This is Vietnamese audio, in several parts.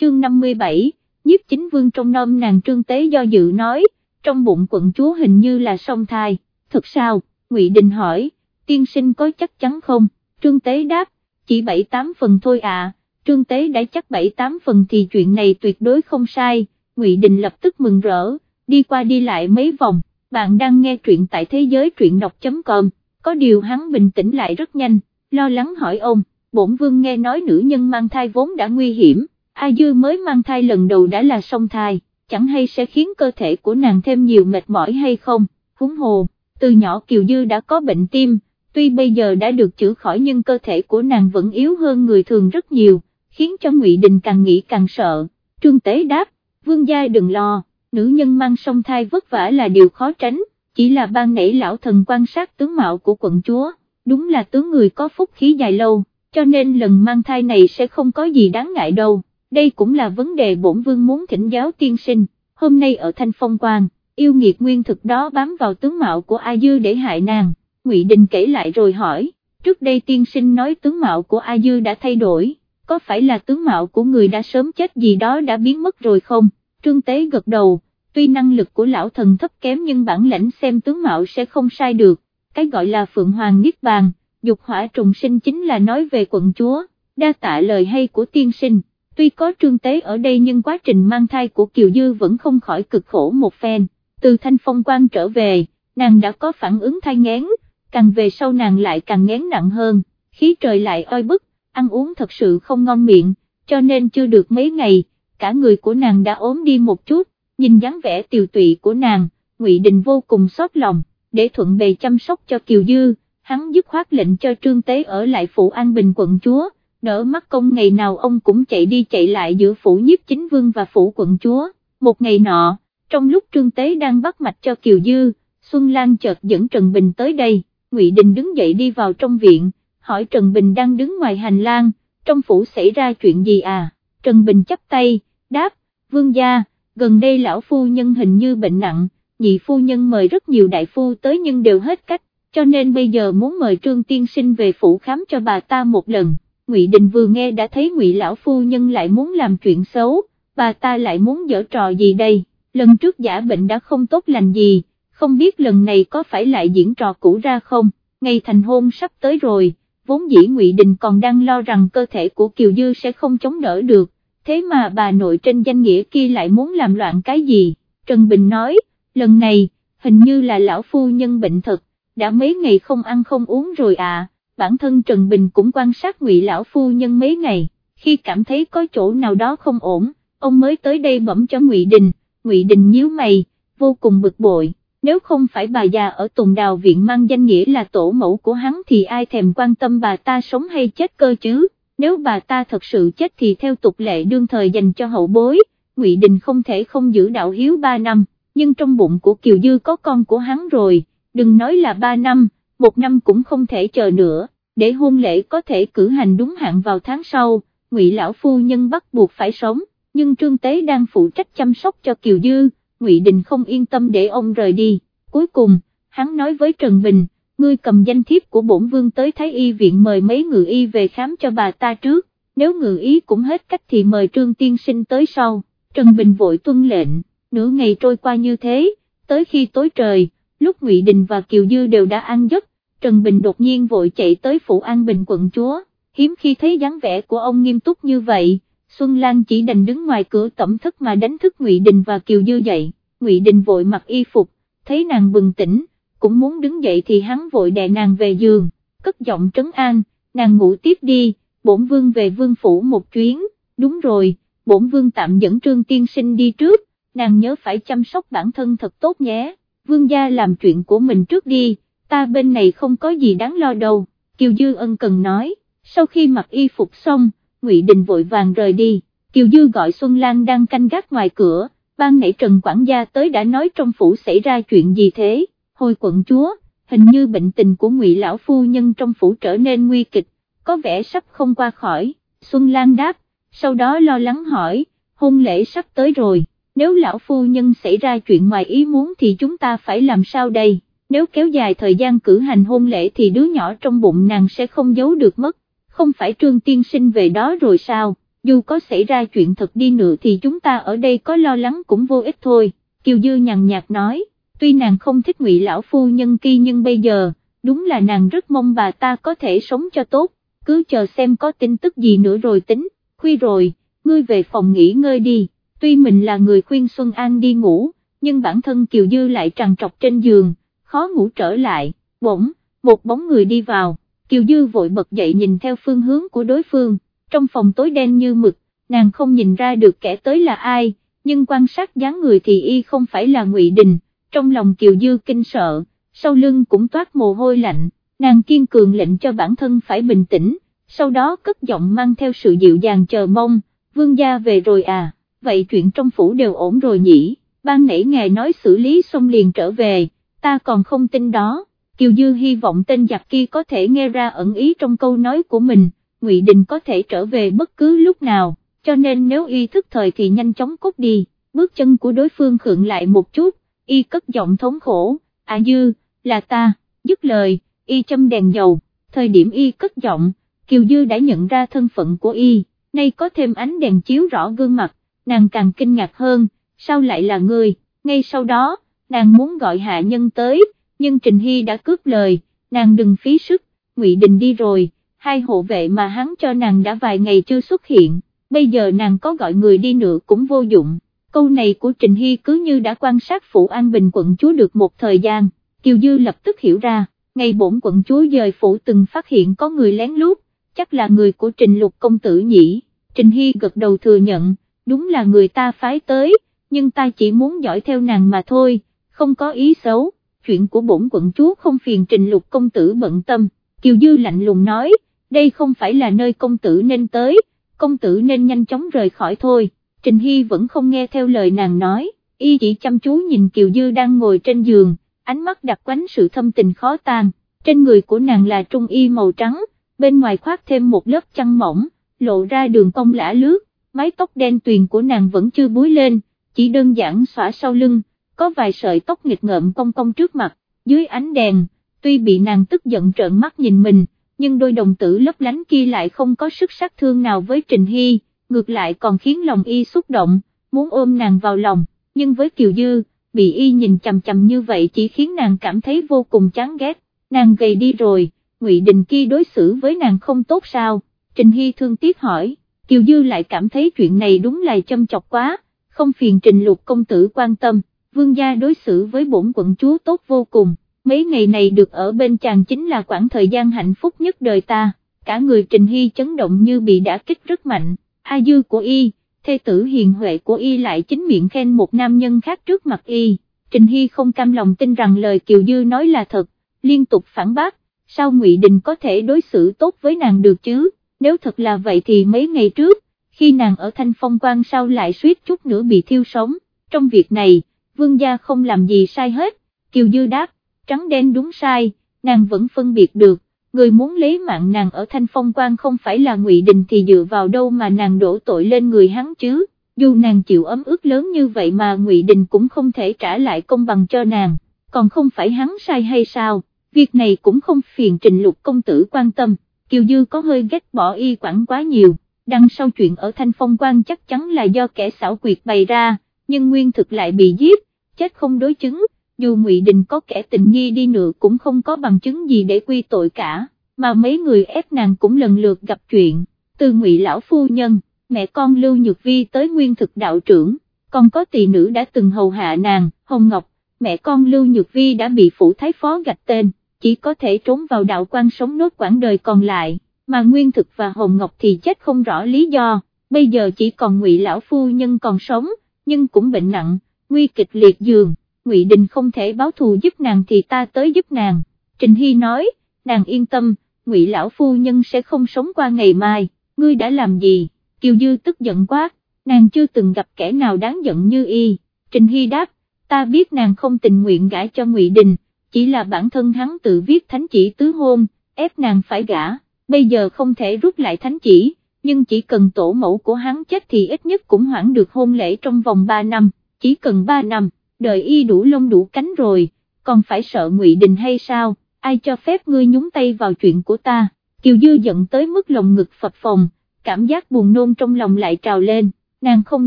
chương 57, nhiếp chính vương trong nom nàng trương tế do dự nói, trong bụng quận chúa hình như là song thai, thật sao, ngụy Đình hỏi, tiên sinh có chắc chắn không, trương tế đáp, chỉ 7-8 phần thôi à, trương tế đã chắc 7-8 phần thì chuyện này tuyệt đối không sai, ngụy Đình lập tức mừng rỡ, đi qua đi lại mấy vòng, bạn đang nghe truyện tại thế giới truyện đọc.com, có điều hắn bình tĩnh lại rất nhanh, lo lắng hỏi ông, bổn vương nghe nói nữ nhân mang thai vốn đã nguy hiểm, A Dư mới mang thai lần đầu đã là song thai, chẳng hay sẽ khiến cơ thể của nàng thêm nhiều mệt mỏi hay không, húng hồ, từ nhỏ Kiều Dư đã có bệnh tim, tuy bây giờ đã được chữa khỏi nhưng cơ thể của nàng vẫn yếu hơn người thường rất nhiều, khiến cho Ngụy Đình càng nghĩ càng sợ, Trương Tế đáp, vương gia đừng lo, nữ nhân mang song thai vất vả là điều khó tránh, chỉ là ban nãy lão thần quan sát tướng mạo của quận chúa, đúng là tướng người có phúc khí dài lâu, cho nên lần mang thai này sẽ không có gì đáng ngại đâu đây cũng là vấn đề bổn vương muốn thỉnh giáo tiên sinh, hôm nay ở Thanh Phong Quang, yêu nghiệt nguyên thực đó bám vào tướng mạo của A Dư để hại nàng, Ngụy Đình kể lại rồi hỏi, trước đây tiên sinh nói tướng mạo của A Dư đã thay đổi, có phải là tướng mạo của người đã sớm chết gì đó đã biến mất rồi không, Trương Tế gật đầu, tuy năng lực của lão thần thấp kém nhưng bản lãnh xem tướng mạo sẽ không sai được, cái gọi là Phượng Hoàng Niết Bàn, dục hỏa trùng sinh chính là nói về quận chúa, đa tạ lời hay của tiên sinh tuy có trương tế ở đây nhưng quá trình mang thai của Kiều Dư vẫn không khỏi cực khổ một phen, từ thanh phong quan trở về, nàng đã có phản ứng thai ngén, càng về sau nàng lại càng ngén nặng hơn, khí trời lại oi bức, ăn uống thật sự không ngon miệng, cho nên chưa được mấy ngày, cả người của nàng đã ốm đi một chút, nhìn dáng vẻ tiều tụy của nàng, Ngụy Đình vô cùng xót lòng, để thuận bề chăm sóc cho Kiều Dư, hắn dứt khoát lệnh cho Trương Tế ở lại phủ An Bình quận chúa đỡ mắt công ngày nào ông cũng chạy đi chạy lại giữa phủ nhiếp chính vương và phủ quận chúa, một ngày nọ, trong lúc Trương Tế đang bắt mạch cho Kiều Dư, Xuân Lan chợt dẫn Trần Bình tới đây, Ngụy Đình đứng dậy đi vào trong viện, hỏi Trần Bình đang đứng ngoài hành lang, trong phủ xảy ra chuyện gì à, Trần Bình chắp tay, đáp, vương gia, gần đây lão phu nhân hình như bệnh nặng, nhị phu nhân mời rất nhiều đại phu tới nhưng đều hết cách, cho nên bây giờ muốn mời Trương Tiên Sinh về phủ khám cho bà ta một lần. Ngụy Đình vừa nghe đã thấy Ngụy lão phu nhân lại muốn làm chuyện xấu, bà ta lại muốn dở trò gì đây, lần trước giả bệnh đã không tốt lành gì, không biết lần này có phải lại diễn trò cũ ra không, ngày thành hôn sắp tới rồi, vốn dĩ Ngụy Đình còn đang lo rằng cơ thể của Kiều Dư sẽ không chống đỡ được, thế mà bà nội trên danh nghĩa kia lại muốn làm loạn cái gì, Trần Bình nói, lần này, hình như là lão phu nhân bệnh thật, đã mấy ngày không ăn không uống rồi à bản thân Trần Bình cũng quan sát ngụy lão phu nhân mấy ngày, khi cảm thấy có chỗ nào đó không ổn, ông mới tới đây bẩm cho ngụy Đình, ngụy Đình nhíu mày, vô cùng bực bội, nếu không phải bà già ở Tùng Đào Viện mang danh nghĩa là tổ mẫu của hắn thì ai thèm quan tâm bà ta sống hay chết cơ chứ, nếu bà ta thật sự chết thì theo tục lệ đương thời dành cho hậu bối, ngụy Đình không thể không giữ đạo hiếu 3 năm, nhưng trong bụng của Kiều Dư có con của hắn rồi, đừng nói là 3 năm một năm cũng không thể chờ nữa, để hôn lễ có thể cử hành đúng hạn vào tháng sau, Ngụy lão phu nhân bắt buộc phải sống, nhưng Trương Tế đang phụ trách chăm sóc cho Kiều Dư, Ngụy Đình không yên tâm để ông rời đi, cuối cùng, hắn nói với Trần Bình, ngươi cầm danh thiếp của bổn vương tới Thái Y viện mời mấy ngự y về khám cho bà ta trước, nếu ngự ý cũng hết cách thì mời Trương Tiên Sinh tới sau, Trần Bình vội tuân lệnh, nửa ngày trôi qua như thế, tới khi tối trời, lúc Ngụy Đình và Kiều Dư đều đã ăn giấc, Trần Bình đột nhiên vội chạy tới Phủ An Bình quận chúa, hiếm khi thấy dáng vẻ của ông nghiêm túc như vậy, Xuân Lan chỉ đành đứng ngoài cửa tẩm thức mà đánh thức Ngụy Đình và Kiều Dư dậy, Ngụy Đình vội mặc y phục, thấy nàng bừng tỉnh, cũng muốn đứng dậy thì hắn vội đè nàng về giường, cất giọng trấn an, nàng ngủ tiếp đi, bổn vương về vương phủ một chuyến, đúng rồi, bổn vương tạm dẫn trương tiên sinh đi trước, nàng nhớ phải chăm sóc bản thân thật tốt nhé vương gia làm chuyện của mình trước đi, ta bên này không có gì đáng lo đâu, Kiều Dư ân cần nói, sau khi mặc y phục xong, Ngụy Đình vội vàng rời đi, Kiều Dư gọi Xuân Lan đang canh gác ngoài cửa, ban nãy Trần Quản gia tới đã nói trong phủ xảy ra chuyện gì thế, hồi quận chúa, hình như bệnh tình của Ngụy Lão Phu Nhân trong phủ trở nên nguy kịch, có vẻ sắp không qua khỏi, Xuân Lan đáp, sau đó lo lắng hỏi, hôn lễ sắp tới rồi nếu lão phu nhân xảy ra chuyện ngoài ý muốn thì chúng ta phải làm sao đây, nếu kéo dài thời gian cử hành hôn lễ thì đứa nhỏ trong bụng nàng sẽ không giấu được mất, không phải trương tiên sinh về đó rồi sao, dù có xảy ra chuyện thật đi nữa thì chúng ta ở đây có lo lắng cũng vô ích thôi, Kiều Dư nhằn nhạt nói, tuy nàng không thích ngụy lão phu nhân kia nhưng bây giờ, đúng là nàng rất mong bà ta có thể sống cho tốt, cứ chờ xem có tin tức gì nữa rồi tính, khuya rồi, ngươi về phòng nghỉ ngơi đi, tuy mình là người khuyên Xuân An đi ngủ, nhưng bản thân Kiều Dư lại trằn trọc trên giường, khó ngủ trở lại, bỗng, một bóng người đi vào, Kiều Dư vội bật dậy nhìn theo phương hướng của đối phương, trong phòng tối đen như mực, nàng không nhìn ra được kẻ tới là ai, nhưng quan sát dáng người thì y không phải là Ngụy Đình, trong lòng Kiều Dư kinh sợ, sau lưng cũng toát mồ hôi lạnh, nàng kiên cường lệnh cho bản thân phải bình tĩnh, sau đó cất giọng mang theo sự dịu dàng chờ mong, vương gia về rồi à, vậy chuyện trong phủ đều ổn rồi nhỉ, ban nãy ngài nói xử lý xong liền trở về, ta còn không tin đó, Kiều Dư hy vọng tên giặc kia có thể nghe ra ẩn ý trong câu nói của mình, Ngụy Đình có thể trở về bất cứ lúc nào, cho nên nếu y thức thời thì nhanh chóng cút đi, bước chân của đối phương khựng lại một chút, y cất giọng thống khổ, à Dư, là ta, dứt lời, y châm đèn dầu, thời điểm y cất giọng, Kiều Dư đã nhận ra thân phận của y, nay có thêm ánh đèn chiếu rõ gương mặt, nàng càng kinh ngạc hơn, sao lại là người, ngay sau đó, nàng muốn gọi hạ nhân tới, nhưng Trình Hy đã cướp lời, nàng đừng phí sức, Ngụy Đình đi rồi, hai hộ vệ mà hắn cho nàng đã vài ngày chưa xuất hiện, bây giờ nàng có gọi người đi nữa cũng vô dụng, câu này của Trình Hy cứ như đã quan sát phủ An Bình quận chúa được một thời gian, Kiều Dư lập tức hiểu ra, ngày bổn quận chúa dời phủ từng phát hiện có người lén lút, chắc là người của Trình Lục công tử nhỉ, Trình Hy gật đầu thừa nhận, đúng là người ta phái tới, nhưng ta chỉ muốn dõi theo nàng mà thôi, không có ý xấu, chuyện của bổn quận chúa không phiền Trình Lục công tử bận tâm, Kiều Dư lạnh lùng nói, đây không phải là nơi công tử nên tới, công tử nên nhanh chóng rời khỏi thôi, Trình Hy vẫn không nghe theo lời nàng nói, y chỉ chăm chú nhìn Kiều Dư đang ngồi trên giường, ánh mắt đặc quánh sự thâm tình khó tan, trên người của nàng là trung y màu trắng, bên ngoài khoác thêm một lớp chăn mỏng, lộ ra đường cong lã lướt, mái tóc đen tuyền của nàng vẫn chưa búi lên, chỉ đơn giản xõa sau lưng, có vài sợi tóc nghịch ngợm cong cong trước mặt, dưới ánh đèn, tuy bị nàng tức giận trợn mắt nhìn mình, nhưng đôi đồng tử lấp lánh kia lại không có sức sát thương nào với Trình Hy, ngược lại còn khiến lòng y xúc động, muốn ôm nàng vào lòng, nhưng với Kiều Dư, bị y nhìn chầm chầm như vậy chỉ khiến nàng cảm thấy vô cùng chán ghét, nàng gầy đi rồi, Ngụy Đình kia đối xử với nàng không tốt sao, Trình Hy thương tiếc hỏi, Kiều Dư lại cảm thấy chuyện này đúng là châm chọc quá, không phiền Trình Lục công tử quan tâm, vương gia đối xử với bổn quận chúa tốt vô cùng, mấy ngày này được ở bên chàng chính là khoảng thời gian hạnh phúc nhất đời ta, cả người Trình Hy chấn động như bị đã kích rất mạnh, A Dư của y, thê tử hiền huệ của y lại chính miệng khen một nam nhân khác trước mặt y, Trình Hy không cam lòng tin rằng lời Kiều Dư nói là thật, liên tục phản bác, sao Ngụy Đình có thể đối xử tốt với nàng được chứ, nếu thật là vậy thì mấy ngày trước, khi nàng ở Thanh Phong quan sao lại suýt chút nữa bị thiêu sống, trong việc này, vương gia không làm gì sai hết, Kiều Dư đáp, trắng đen đúng sai, nàng vẫn phân biệt được, người muốn lấy mạng nàng ở Thanh Phong quan không phải là Ngụy Đình thì dựa vào đâu mà nàng đổ tội lên người hắn chứ, dù nàng chịu ấm ức lớn như vậy mà Ngụy Đình cũng không thể trả lại công bằng cho nàng, còn không phải hắn sai hay sao, việc này cũng không phiền trình lục công tử quan tâm, Kiều Dư có hơi ghét bỏ y quản quá nhiều, đằng sau chuyện ở Thanh Phong quan chắc chắn là do kẻ xảo quyệt bày ra, nhưng nguyên thực lại bị giết, chết không đối chứng, dù Ngụy Đình có kẻ tình nghi đi nữa cũng không có bằng chứng gì để quy tội cả, mà mấy người ép nàng cũng lần lượt gặp chuyện, từ Ngụy lão phu nhân, mẹ con Lưu Nhược Vi tới nguyên thực đạo trưởng, còn có tỳ nữ đã từng hầu hạ nàng, Hồng Ngọc, mẹ con Lưu Nhược Vi đã bị phủ thái phó gạch tên, chỉ có thể trốn vào đạo quan sống nốt quãng đời còn lại, mà Nguyên Thực và Hồng Ngọc thì chết không rõ lý do, bây giờ chỉ còn Ngụy lão phu nhân còn sống, nhưng cũng bệnh nặng, nguy kịch liệt giường, Ngụy Đình không thể báo thù giúp nàng thì ta tới giúp nàng, Trình Hy nói, nàng yên tâm, Ngụy lão phu nhân sẽ không sống qua ngày mai, ngươi đã làm gì, Kiều Dư tức giận quá, nàng chưa từng gặp kẻ nào đáng giận như y, Trình Hy đáp, ta biết nàng không tình nguyện gả cho Ngụy Đình, chỉ là bản thân hắn tự viết thánh chỉ tứ hôn, ép nàng phải gả, bây giờ không thể rút lại thánh chỉ, nhưng chỉ cần tổ mẫu của hắn chết thì ít nhất cũng hoãn được hôn lễ trong vòng 3 năm, chỉ cần 3 năm, đời y đủ lông đủ cánh rồi, còn phải sợ ngụy Đình hay sao, ai cho phép ngươi nhúng tay vào chuyện của ta, Kiều Dư giận tới mức lồng ngực phập phồng, cảm giác buồn nôn trong lòng lại trào lên, nàng không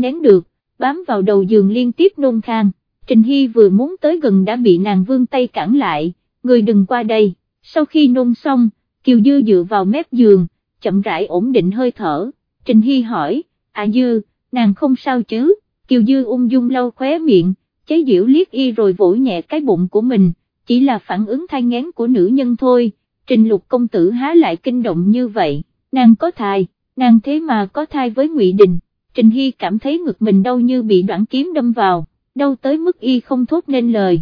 nén được, bám vào đầu giường liên tiếp nôn khang, Trình Hy vừa muốn tới gần đã bị nàng vương tay cản lại, người đừng qua đây, sau khi nôn xong, Kiều Dư dựa vào mép giường, chậm rãi ổn định hơi thở, Trình Hy hỏi, à Dư, nàng không sao chứ, Kiều Dư ung dung lau khóe miệng, chế diễu liếc y rồi vỗ nhẹ cái bụng của mình, chỉ là phản ứng thai ngén của nữ nhân thôi, Trình Lục công tử há lại kinh động như vậy, nàng có thai, nàng thế mà có thai với Ngụy Đình, Trình Hy cảm thấy ngực mình đau như bị đoạn kiếm đâm vào, đâu tới mức y không thốt nên lời,